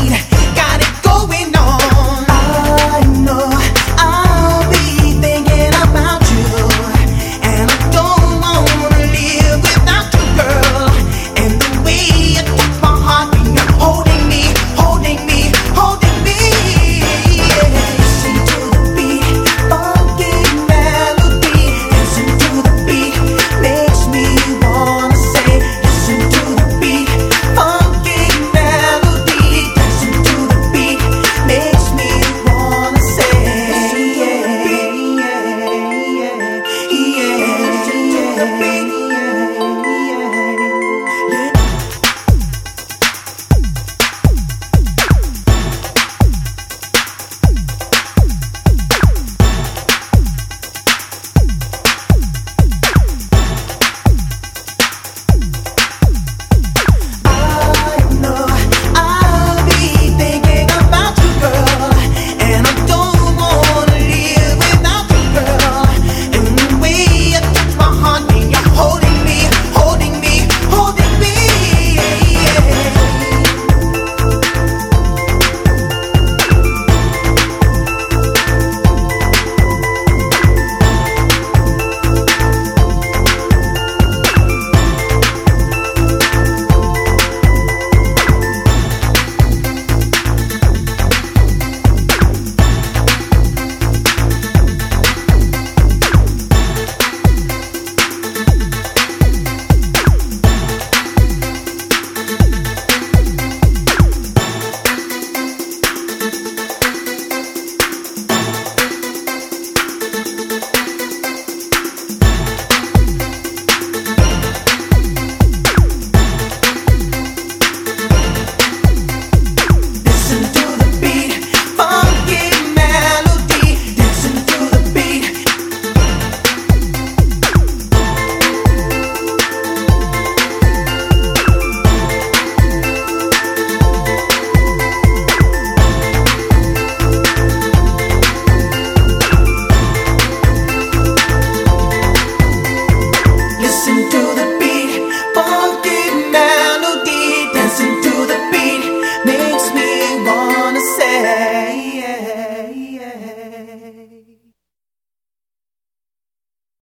need day.